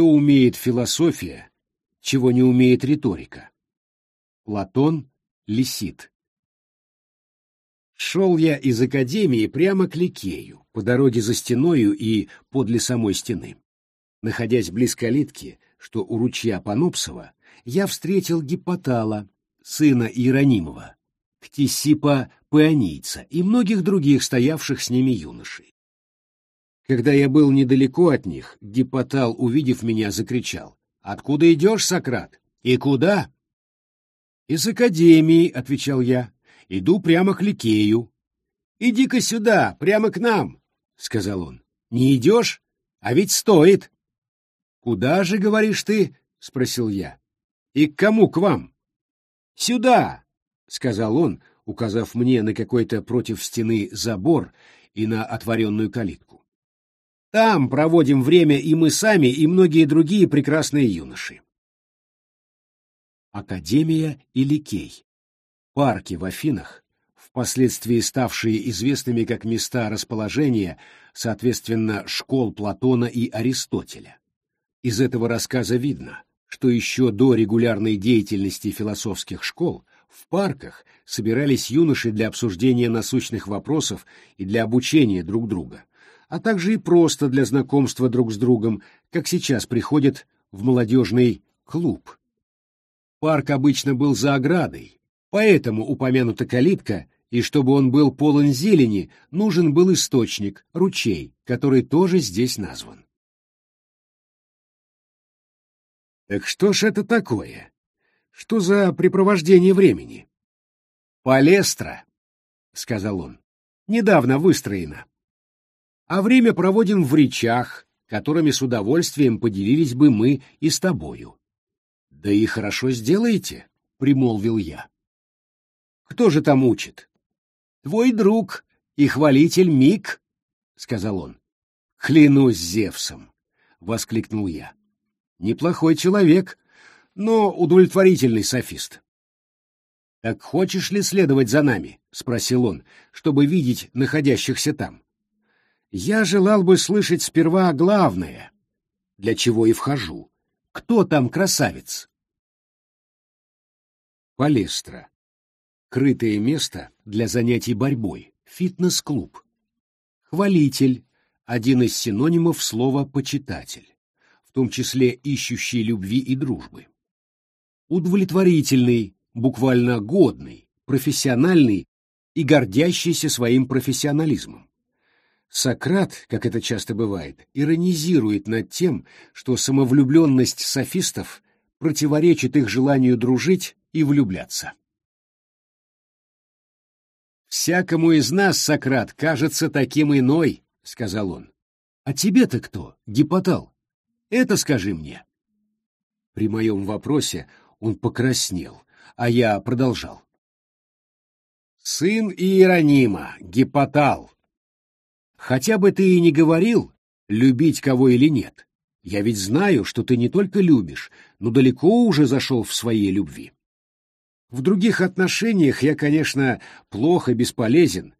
Что умеет философия, чего не умеет риторика? Платон, Лисит. Шел я из академии прямо к Ликею, по дороге за стеною и подле самой стены. Находясь близ калитки, что у ручья Панопсова, я встретил Гиппотала, сына Иеронимова, Ктисипа Паонийца и многих других стоявших с ними юношей. Когда я был недалеко от них, Гиппотал, увидев меня, закричал. «Откуда идешь, Сократ? И куда?» «Из академии», — отвечал я. «Иду прямо к Ликею». «Иди-ка сюда, прямо к нам», — сказал он. «Не идешь? А ведь стоит». «Куда же, говоришь ты?» — спросил я. «И к кому к вам?» «Сюда», — сказал он, указав мне на какой-то против стены забор и на отворенную калитку. Там проводим время и мы сами, и многие другие прекрасные юноши. Академия и Ликей. Парки в Афинах, впоследствии ставшие известными как места расположения, соответственно, школ Платона и Аристотеля. Из этого рассказа видно, что еще до регулярной деятельности философских школ в парках собирались юноши для обсуждения насущных вопросов и для обучения друг друга а также и просто для знакомства друг с другом, как сейчас приходят в молодежный клуб. Парк обычно был за оградой, поэтому упомянута калитка, и чтобы он был полон зелени, нужен был источник, ручей, который тоже здесь назван. Так что ж это такое? Что за препровождение времени? Палестра, — сказал он, — недавно выстроена а время проводим в речах, которыми с удовольствием поделились бы мы и с тобою. — Да и хорошо сделаете, — примолвил я. — Кто же там учит? — Твой друг и хвалитель Мик, — сказал он. — Клянусь Зевсом, — воскликнул я. — Неплохой человек, но удовлетворительный софист. — Так хочешь ли следовать за нами? — спросил он, чтобы видеть находящихся там. Я желал бы слышать сперва главное, для чего и вхожу. Кто там красавец? Палестра. Крытое место для занятий борьбой. Фитнес-клуб. Хвалитель. Один из синонимов слова «почитатель», в том числе ищущий любви и дружбы. Удовлетворительный, буквально годный, профессиональный и гордящийся своим профессионализмом. Сократ, как это часто бывает, иронизирует над тем, что самовлюбленность софистов противоречит их желанию дружить и влюбляться. «Всякому из нас, Сократ, кажется таким иной», — сказал он. «А тебе-то кто, Гипотал? Это скажи мне». При моем вопросе он покраснел, а я продолжал. «Сын Иеронима, Гипотал, Хотя бы ты и не говорил, любить кого или нет. Я ведь знаю, что ты не только любишь, но далеко уже зашел в своей любви. В других отношениях я, конечно, плохо бесполезен,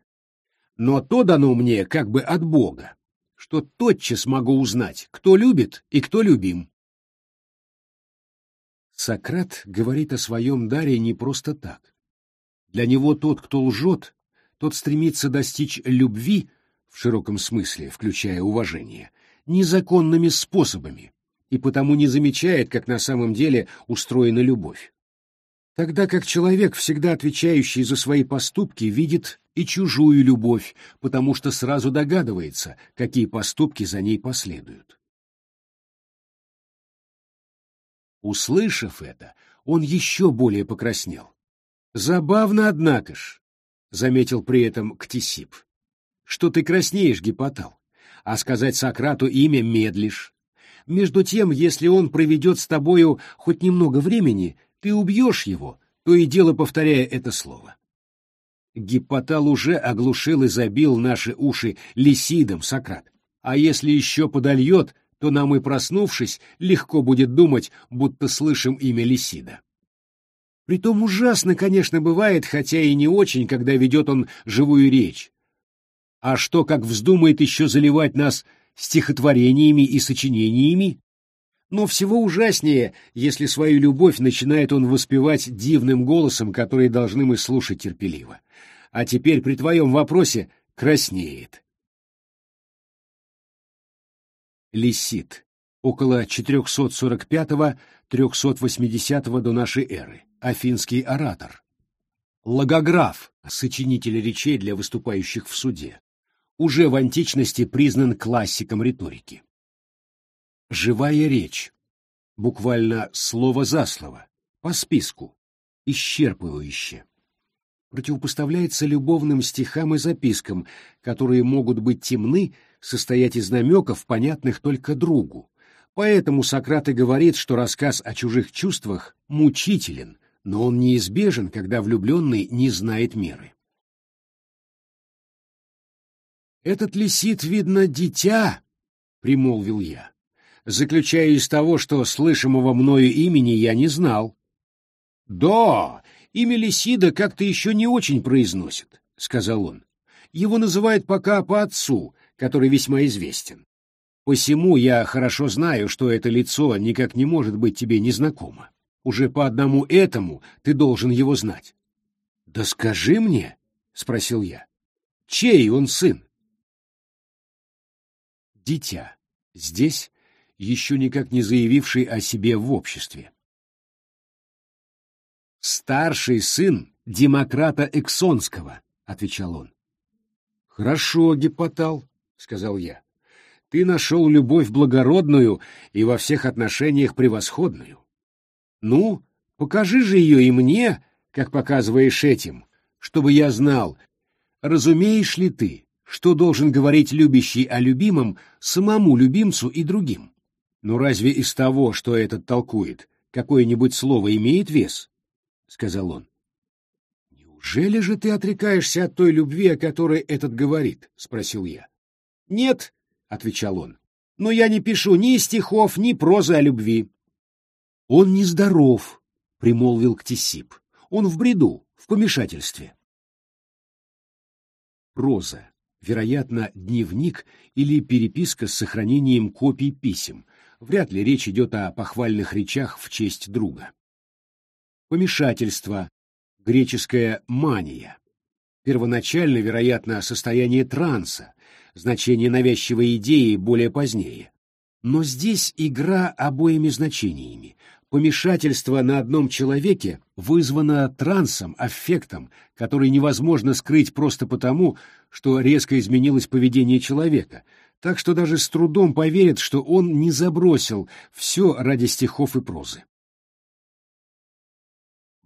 но то дано мне как бы от Бога, что тотчас могу узнать, кто любит и кто любим. Сократ говорит о своем даре не просто так. Для него тот, кто лжет, тот стремится достичь любви, в широком смысле, включая уважение, незаконными способами и потому не замечает, как на самом деле устроена любовь. Тогда как человек, всегда отвечающий за свои поступки, видит и чужую любовь, потому что сразу догадывается, какие поступки за ней последуют. Услышав это, он еще более покраснел. «Забавно, однако ж», — заметил при этом Ктисип что ты краснеешь, Гипотал, а сказать Сократу имя медлишь. Между тем, если он проведет с тобою хоть немного времени, ты убьешь его, то и дело повторяя это слово. Гиппотал уже оглушил и забил наши уши лисидом, Сократ. А если еще подольет, то нам и проснувшись, легко будет думать, будто слышим имя Лисида. Притом ужасно, конечно, бывает, хотя и не очень, когда ведет он живую речь. А что, как вздумает еще заливать нас стихотворениями и сочинениями? Но всего ужаснее, если свою любовь начинает он воспевать дивным голосом, который должны мы слушать терпеливо. А теперь при твоем вопросе краснеет. Лисит. Около 445-380 до нашей эры. Афинский оратор. Логограф, сочинитель речей для выступающих в суде. Уже в античности признан классиком риторики. Живая речь. Буквально слово за слово, по списку, исчерпывающе. Противопоставляется любовным стихам и запискам, которые могут быть темны, состоять из намеков, понятных только другу. Поэтому Сократ и говорит, что рассказ о чужих чувствах мучителен, но он неизбежен, когда влюбленный не знает меры. «Этот лисит, видно, дитя», — примолвил я заключая из того, что слышимого мною имени я не знал. — Да, имя Лисида как-то еще не очень произносит, — сказал он. Его называют пока по отцу, который весьма известен. Посему я хорошо знаю, что это лицо никак не может быть тебе незнакомо. Уже по одному этому ты должен его знать. — Да скажи мне, — спросил я, — чей он сын? Дитя. Здесь еще никак не заявивший о себе в обществе. «Старший сын демократа Эксонского», — отвечал он. «Хорошо, Гипотал», — сказал я. «Ты нашел любовь благородную и во всех отношениях превосходную. Ну, покажи же ее и мне, как показываешь этим, чтобы я знал, разумеешь ли ты, что должен говорить любящий о любимом самому любимцу и другим. «Ну разве из того, что этот толкует, какое-нибудь слово имеет вес?» — сказал он. «Неужели же ты отрекаешься от той любви, о которой этот говорит?» — спросил я. «Нет», — отвечал он, — «но я не пишу ни стихов, ни прозы о любви». «Он нездоров», — примолвил Ктисип. «Он в бреду, в помешательстве». Проза, вероятно, дневник или переписка с сохранением копий писем, Вряд ли речь идет о похвальных речах в честь друга. Помешательство. Греческая мания. Первоначально, вероятно, состояние транса, значение навязчивой идеи более позднее. Но здесь игра обоими значениями. Помешательство на одном человеке вызвано трансом, аффектом, который невозможно скрыть просто потому, что резко изменилось поведение человека, так что даже с трудом поверят, что он не забросил все ради стихов и прозы.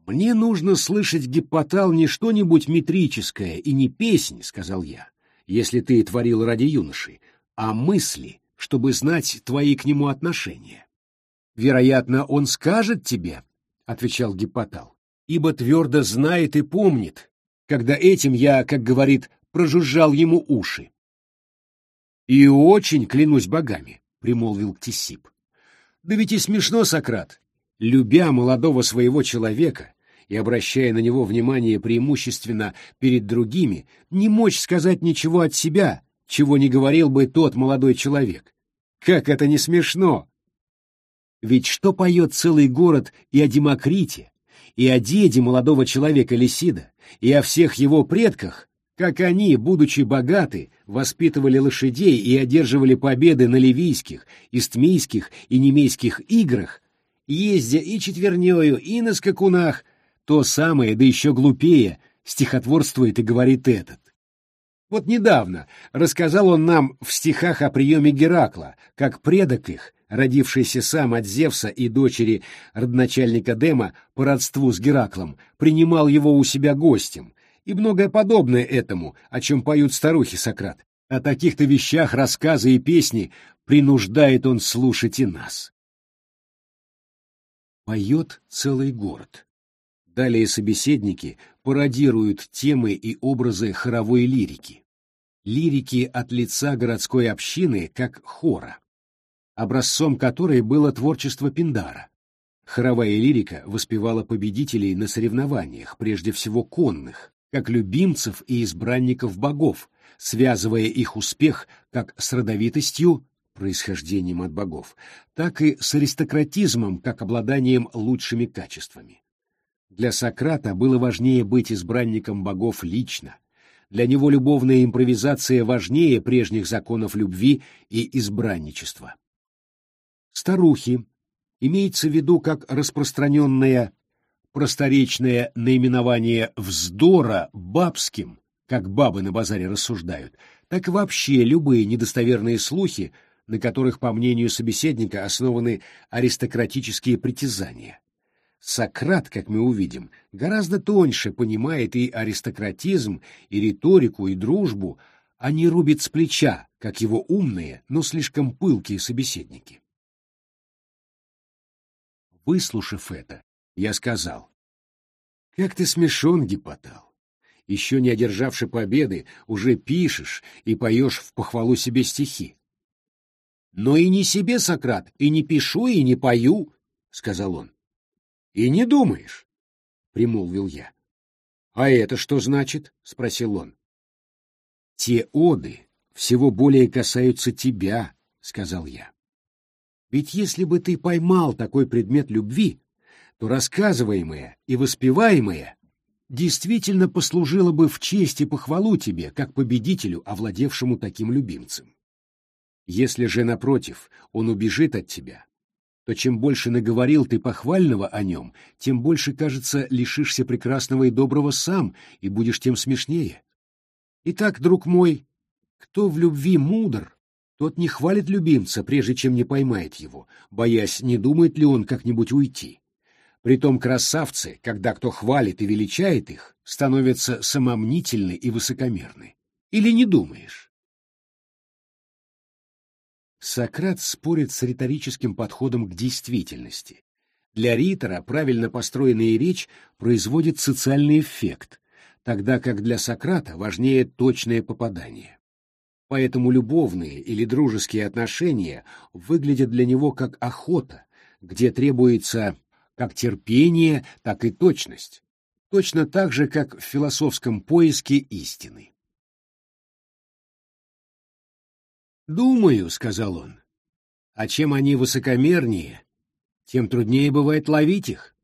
«Мне нужно слышать гипотал не что-нибудь метрическое и не песнь», — сказал я, — «если ты творил ради юноши, а мысли, чтобы знать твои к нему отношения». «Вероятно, он скажет тебе», — отвечал гипотал, — «ибо твердо знает и помнит, когда этим я, как говорит, прожужжал ему уши. И очень, клянусь богами, примолвил Ктисип. Да ведь и смешно, Сократ, любя молодого своего человека и обращая на него внимание преимущественно перед другими, не мочь сказать ничего от себя, чего не говорил бы тот молодой человек. Как это не смешно! Ведь что поет целый город и о Демокрите, и о деде молодого человека Лисида, и о всех его предках, как они, будучи богаты, воспитывали лошадей и одерживали победы на ливийских, истмийских и немейских играх, ездя и четвернёю, и на скакунах, то самое, да еще глупее, стихотворствует и говорит этот. Вот недавно рассказал он нам в стихах о приеме Геракла, как предок их, родившийся сам от Зевса и дочери родоначальника Дема по родству с Гераклом, принимал его у себя гостем, и многое подобное этому, о чем поют старухи Сократ. О таких-то вещах рассказы и песни принуждает он слушать и нас. Поет целый город. Далее собеседники пародируют темы и образы хоровой лирики. Лирики от лица городской общины как хора, образцом которой было творчество Пиндара. Хоровая лирика воспевала победителей на соревнованиях, прежде всего конных, как любимцев и избранников богов, связывая их успех как с родовитостью, происхождением от богов, так и с аристократизмом, как обладанием лучшими качествами. Для Сократа было важнее быть избранником богов лично. Для него любовная импровизация важнее прежних законов любви и избранничества. Старухи имеется в виду как распространенное просторечное наименование вздора бабским, как бабы на базаре рассуждают, так и вообще любые недостоверные слухи, на которых, по мнению собеседника, основаны аристократические притязания. Сократ, как мы увидим, гораздо тоньше понимает и аристократизм, и риторику, и дружбу, а не рубит с плеча, как его умные, но слишком пылкие собеседники. Выслушав это, я сказал, «Как ты смешон, Гипотал! Еще не одержавши победы, уже пишешь и поешь в похвалу себе стихи». «Но и не себе, Сократ, и не пишу, и не пою», — сказал он. И не думаешь, — примолвил я. — А это что значит? — спросил он. — Те оды всего более касаются тебя, — сказал я. Ведь если бы ты поймал такой предмет любви, то рассказываемое и воспеваемое действительно послужило бы в честь и похвалу тебе, как победителю, овладевшему таким любимцем. Если же, напротив, он убежит от тебя, то чем больше наговорил ты похвального о нем, тем больше, кажется, лишишься прекрасного и доброго сам, и будешь тем смешнее. Итак, друг мой, кто в любви мудр, тот не хвалит любимца, прежде чем не поймает его, боясь, не думает ли он как-нибудь уйти. Притом красавцы, когда кто хвалит и величает их, становятся самомнительны и высокомерны. Или не думаешь? Сократ спорит с риторическим подходом к действительности. Для ритора правильно построенная речь производит социальный эффект, тогда как для Сократа важнее точное попадание. Поэтому любовные или дружеские отношения выглядят для него как охота, где требуется как терпение, так и точность, точно так же, как в философском поиске истины. «Думаю», — сказал он. «А чем они высокомернее, тем труднее бывает ловить их».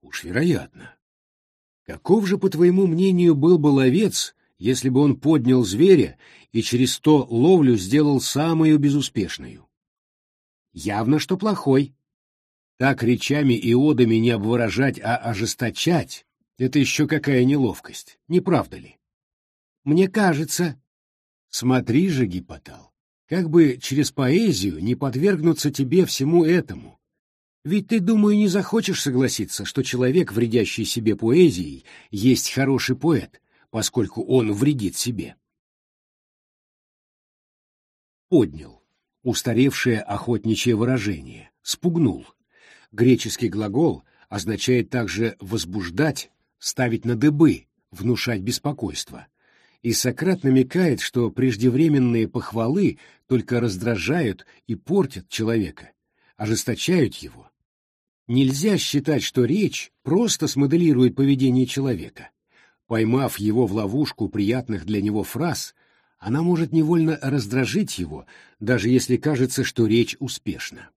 «Уж вероятно». «Каков же, по твоему мнению, был бы ловец, если бы он поднял зверя и через то ловлю сделал самую безуспешную?» «Явно, что плохой». Так речами и одами не обворожать, а ожесточать — это еще какая неловкость, не правда ли? Мне кажется... Смотри же, Гипотал, как бы через поэзию не подвергнуться тебе всему этому. Ведь ты, думаю, не захочешь согласиться, что человек, вредящий себе поэзией, есть хороший поэт, поскольку он вредит себе. Поднял. Устаревшее охотничье выражение. Спугнул. Греческий глагол означает также возбуждать, ставить на дыбы, внушать беспокойство — и Сократ намекает, что преждевременные похвалы только раздражают и портят человека, ожесточают его. Нельзя считать, что речь просто смоделирует поведение человека. Поймав его в ловушку приятных для него фраз, она может невольно раздражить его, даже если кажется, что речь успешна.